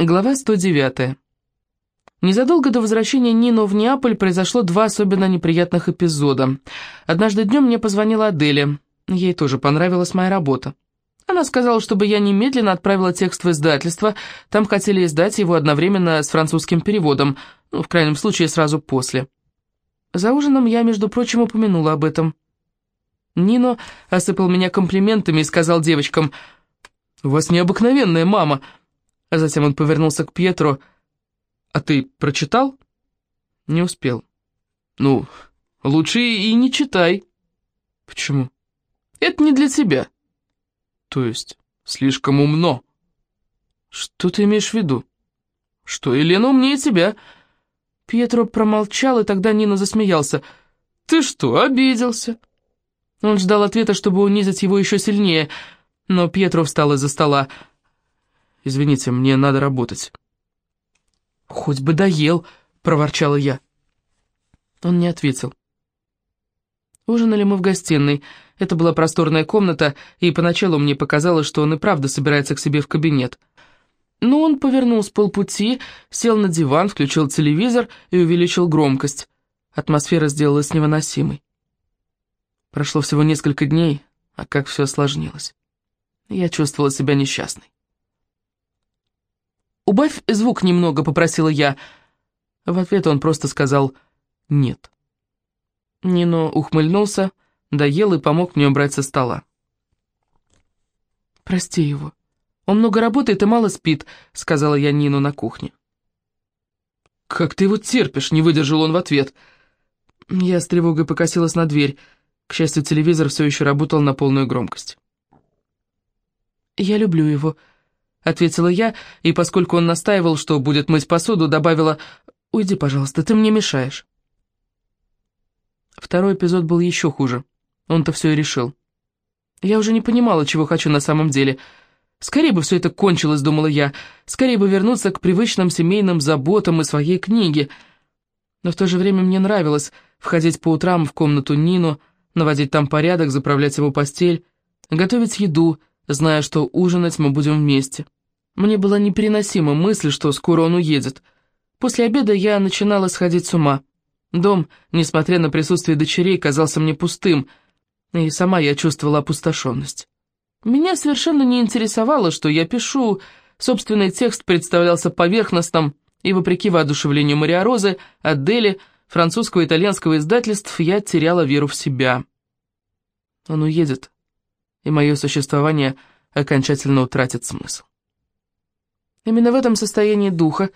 Глава 109. Незадолго до возвращения Нино в Неаполь произошло два особенно неприятных эпизода. Однажды днем мне позвонила Аделя. Ей тоже понравилась моя работа. Она сказала, чтобы я немедленно отправила текст в издательство. Там хотели издать его одновременно с французским переводом, ну, в крайнем случае, сразу после. За ужином я, между прочим, упомянула об этом. Нино осыпал меня комплиментами и сказал девочкам, «У вас необыкновенная мама», а затем он повернулся к Пьетро. «А ты прочитал?» «Не успел». «Ну, лучше и не читай». «Почему?» «Это не для тебя». «То есть, слишком умно». «Что ты имеешь в виду?» «Что Елена умнее тебя». Пьетро промолчал, и тогда Нина засмеялся. «Ты что, обиделся?» Он ждал ответа, чтобы унизить его еще сильнее, но Пьетро встал из-за стола. «Извините, мне надо работать». «Хоть бы доел», — проворчала я. Он не ответил. Ужинали мы в гостиной. Это была просторная комната, и поначалу мне показалось, что он и правда собирается к себе в кабинет. Но он повернул с полпути, сел на диван, включил телевизор и увеличил громкость. Атмосфера сделалась невыносимой. Прошло всего несколько дней, а как все осложнилось. Я чувствовала себя несчастной. «Убавь звук немного», — попросила я. В ответ он просто сказал «нет». Нино ухмыльнулся, доел и помог мне убрать со стола. «Прости его. Он много работает и мало спит», — сказала я Нину на кухне. «Как ты его терпишь?» — не выдержал он в ответ. Я с тревогой покосилась на дверь. К счастью, телевизор все еще работал на полную громкость. «Я люблю его», — ответила я, и поскольку он настаивал, что будет мыть посуду, добавила «Уйди, пожалуйста, ты мне мешаешь». Второй эпизод был еще хуже. Он-то все и решил. Я уже не понимала, чего хочу на самом деле. Скорее бы все это кончилось, думала я. Скорее бы вернуться к привычным семейным заботам и своей книге. Но в то же время мне нравилось входить по утрам в комнату Нину, наводить там порядок, заправлять его постель, готовить еду, зная, что ужинать мы будем вместе. Мне была непереносима мысль, что скоро он уедет. После обеда я начинала сходить с ума. Дом, несмотря на присутствие дочерей, казался мне пустым, и сама я чувствовала опустошенность. Меня совершенно не интересовало, что я пишу, собственный текст представлялся поверхностным, и, вопреки воодушевлению Мария Розы, Адели, французского и итальянского издательств, я теряла веру в себя. Он уедет, и мое существование окончательно утратит смысл. Именно в этом состоянии духа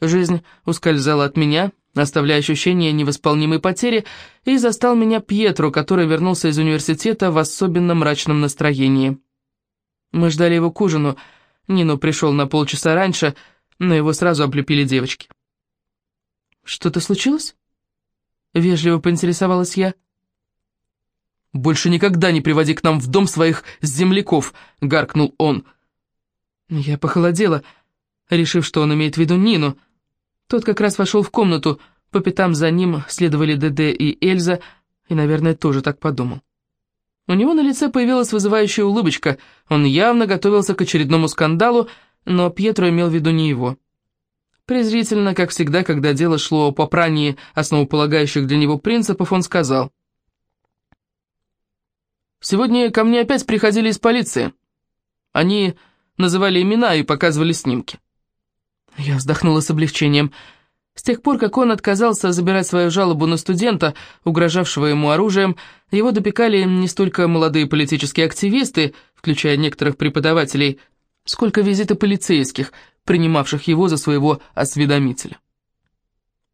жизнь ускользала от меня, оставляя ощущение невосполнимой потери, и застал меня Пьетро, который вернулся из университета в особенно мрачном настроении. Мы ждали его к ужину, Нино пришел на полчаса раньше, но его сразу облепили девочки. «Что-то случилось?» — вежливо поинтересовалась я. «Больше никогда не приводи к нам в дом своих земляков», — гаркнул он. Я похолодела, решив, что он имеет в виду Нину. Тот как раз вошел в комнату, по пятам за ним следовали ДД и Эльза, и, наверное, тоже так подумал. У него на лице появилась вызывающая улыбочка, он явно готовился к очередному скандалу, но Пьетро имел в виду не его. Презрительно, как всегда, когда дело шло о попрании основополагающих для него принципов, он сказал — Сегодня ко мне опять приходили из полиции. Они называли имена и показывали снимки. Я вздохнула с облегчением. С тех пор, как он отказался забирать свою жалобу на студента, угрожавшего ему оружием, его допекали не столько молодые политические активисты, включая некоторых преподавателей, сколько визиты полицейских, принимавших его за своего осведомителя.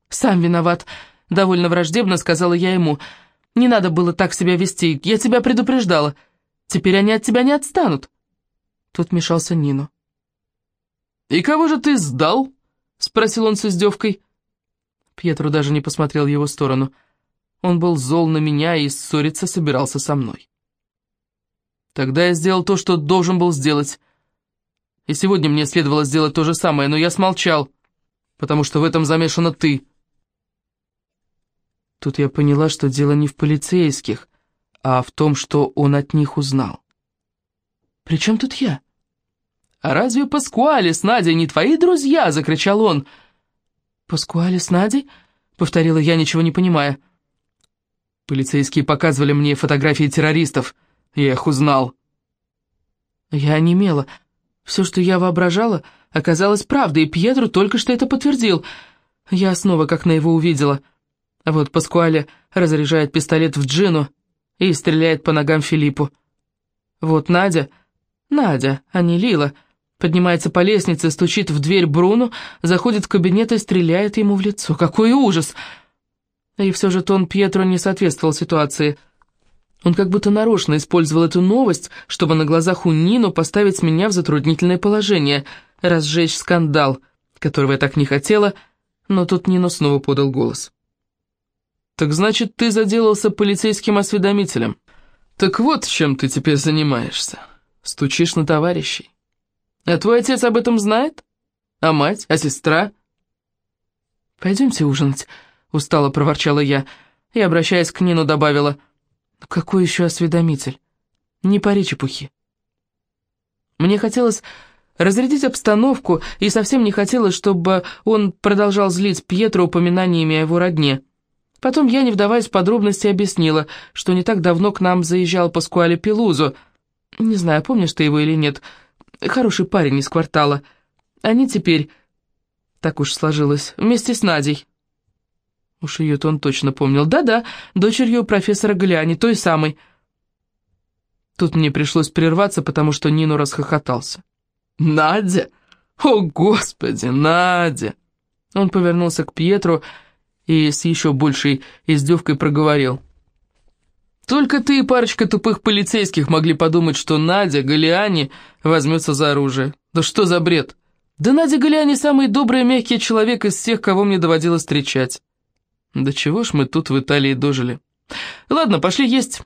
«Сам виноват», — довольно враждебно сказала я ему, — не надо было так себя вести, я тебя предупреждала. Теперь они от тебя не отстанут. Тут мешался Нину. «И кого же ты сдал?» — спросил он с издевкой. Пьетро даже не посмотрел в его сторону. Он был зол на меня и ссориться собирался со мной. Тогда я сделал то, что должен был сделать. И сегодня мне следовало сделать то же самое, но я смолчал, потому что в этом замешана ты. Тут я поняла, что дело не в полицейских, а в том, что он от них узнал. «При чем тут я?» «А разве Паскуале с Надей не твои друзья?» — закричал он. «Паскуале с Надей?» — повторила я, ничего не понимая. Полицейские показывали мне фотографии террористов. Я их узнал. Я онемела. Все, что я воображала, оказалось правдой, и Пьетро только что это подтвердил. Я снова как на его увидела. Вот Паскуале разряжает пистолет в Джину и стреляет по ногам Филиппу. Вот Надя, Надя, а не Лила, поднимается по лестнице, стучит в дверь Бруну, заходит в кабинет и стреляет ему в лицо. Какой ужас! И все же тон Пьетро не соответствовал ситуации. Он как будто нарочно использовал эту новость, чтобы на глазах у Нино поставить меня в затруднительное положение, разжечь скандал, которого я так не хотела, но тут Нино снова подал голос. «Так значит, ты заделался полицейским осведомителем. Так вот, чем ты теперь занимаешься. Стучишь на товарищей. А твой отец об этом знает? А мать? А сестра?» «Пойдемте ужинать», — устало проворчала я, и, обращаясь к Нину, добавила, «Какой еще осведомитель? Не пари чепухи». Мне хотелось разрядить обстановку, и совсем не хотелось, чтобы он продолжал злить Пьетро упоминаниями о его родне. Потом я, не вдаваясь в подробности, объяснила, что не так давно к нам заезжал Паскуале Пелузо. Не знаю, помнишь ты его или нет. Хороший парень из квартала. Они теперь, так уж сложилось, вместе с Надей. Уж ее-то он точно помнил. Да-да, дочерью профессора Гляни, той самой. Тут мне пришлось прерваться, потому что Нину расхохотался. «Надя? О, Господи, Надя!» Он повернулся к Пьетру и с еще большей издевкой проговорил. «Только ты и парочка тупых полицейских могли подумать, что Надя Галиани возьмется за оружие. Да что за бред? Да Надя Галиани самый добрый мягкий человек из всех, кого мне доводилось встречать. Да чего ж мы тут в Италии дожили? Ладно, пошли есть.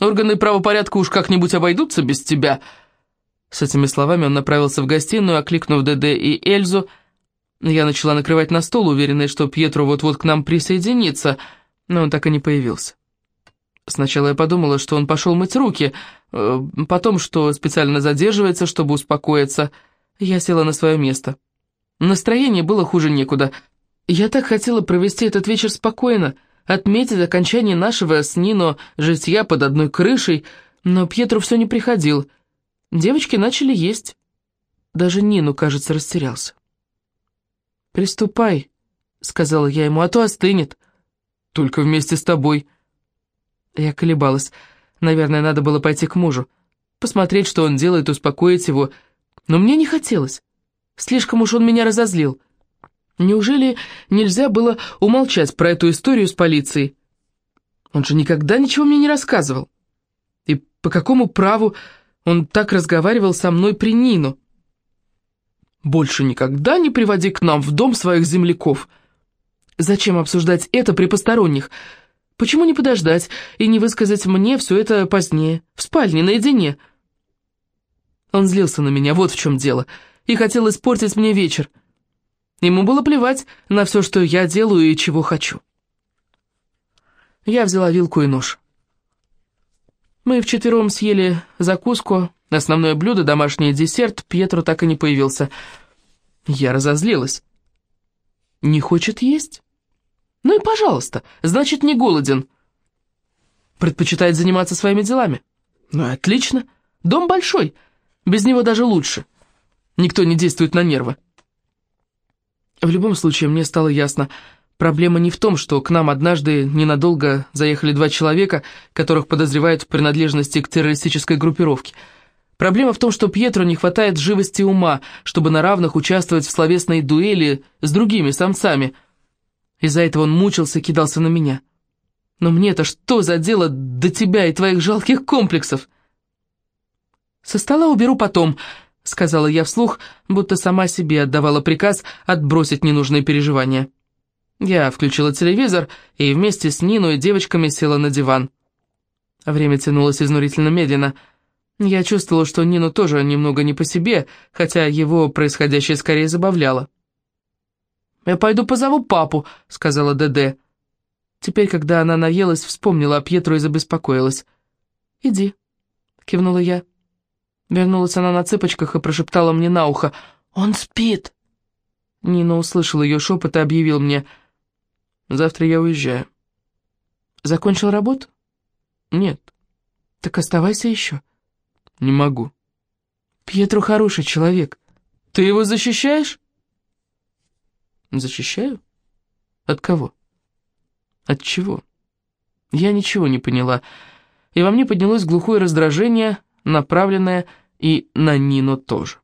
Органы правопорядка уж как-нибудь обойдутся без тебя». С этими словами он направился в гостиную, окликнув ДД и Эльзу. Я начала накрывать на стол, уверенная, что Пьетро вот-вот к нам присоединится, но он так и не появился. Сначала я подумала, что он пошел мыть руки, э, потом, что специально задерживается, чтобы успокоиться. Я села на свое место. Настроение было хуже некуда — я так хотела провести этот вечер спокойно, отметить окончание нашего с Нино житья под одной крышей, но Пьетро все не приходил. Девочки начали есть. Даже Нину, кажется, растерялся. «Приступай», — сказала я ему, — «а то остынет». «Только вместе с тобой». Я колебалась. Наверное, надо было пойти к мужу, посмотреть, что он делает, успокоить его. Но мне не хотелось. Слишком уж он меня разозлил. Неужели нельзя было умолчать про эту историю с полицией? Он же никогда ничего мне не рассказывал. И по какому праву он так разговаривал со мной при Нину? Больше никогда не приводи к нам в дом своих земляков. Зачем обсуждать это при посторонних? Почему не подождать и не высказать мне все это позднее, в спальне, наедине? Он злился на меня, вот в чем дело, и хотел испортить мне вечер. Ему было плевать на все, что я делаю и чего хочу. Я взяла вилку и нож. Мы вчетвером съели закуску, основное блюдо, домашний десерт, Пьетро так и не появился. Я разозлилась. Не хочет есть? Ну и пожалуйста, значит, не голоден. Предпочитает заниматься своими делами. Ну и отлично. Дом большой, без него даже лучше. Никто не действует на нервы. В любом случае, мне стало ясно, проблема не в том, что к нам однажды ненадолго заехали два человека, которых подозревают в принадлежности к террористической группировке. Проблема в том, что Пьетро не хватает живости ума, чтобы на равных участвовать в словесной дуэли с другими самцами. Из-за этого он мучился и кидался на меня. Но мне-то что за дело до тебя и твоих жалких комплексов? Со стола уберу потом, —— сказала я вслух, будто сама себе отдавала приказ отбросить ненужные переживания. Я включила телевизор и вместе с Нино и девочками села на диван. Время тянулось изнурительно медленно. Я чувствовала, что Нину тоже немного не по себе, хотя его происходящее скорее забавляло. «Я пойду позову папу», — сказала ДД. Теперь, когда она наелась, вспомнила о Пьетру и забеспокоилась. «Иди», — кивнула я. Вернулась она на цыпочках и прошептала мне на ухо. «Он спит!» Нина услышал ее шепот и объявил мне. «Завтра я уезжаю». «Закончил работу?» «Нет». «Так оставайся еще». «Не могу». «Пьетро хороший человек. Ты его защищаешь?» «Защищаю? От кого?» «От чего?» Я ничего не поняла, и во мне поднялось глухое раздражение, направленное и на Нину тоже.